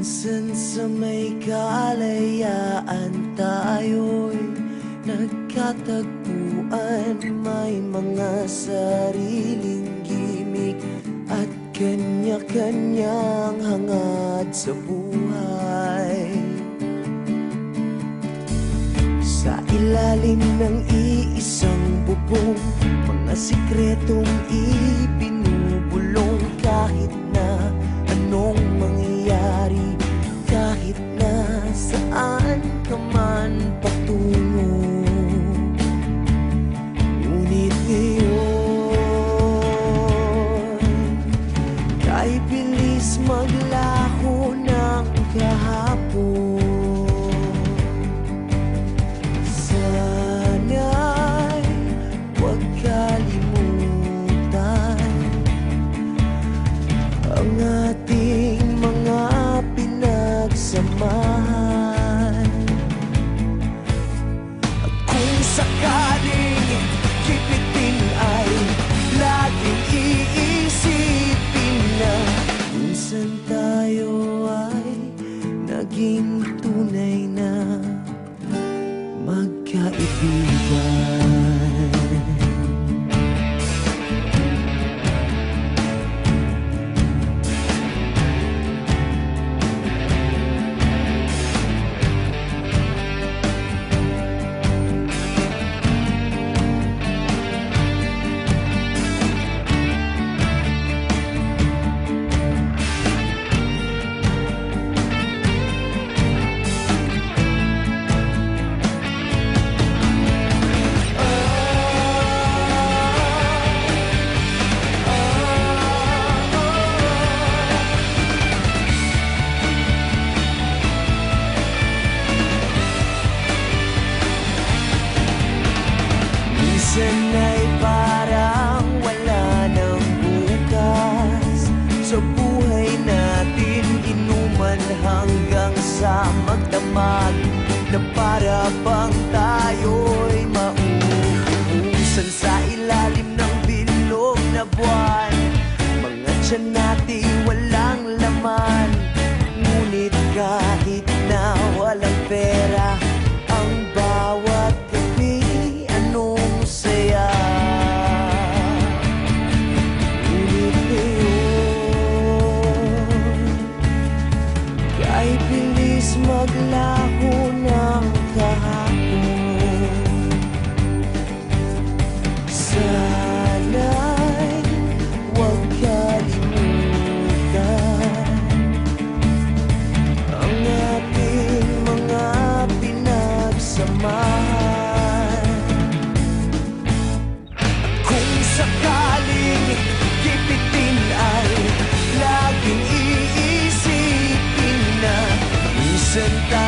Minsan sa may kalayaan tayo'y nagkatagpuan. May mga sariling gimmick at kanya-kanyang hangad sa buhay. Sa ilalim ng iisang bubong Mga sikretong ibinubulong Kahit Minsan ay parang wala ng bukas. Inuman hanggang sa magdamag Na para bang tayo'y mauubusan Sa ilalim ng bilog na buwan. Mga tiyan bilis maglaho Minsan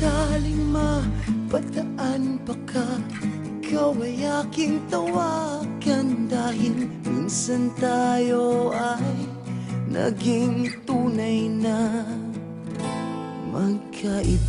sakaling mapadaan pa ka? Ikaw ay aking tawagan Dahil minsan tayo ay naging tunay na magkaibigan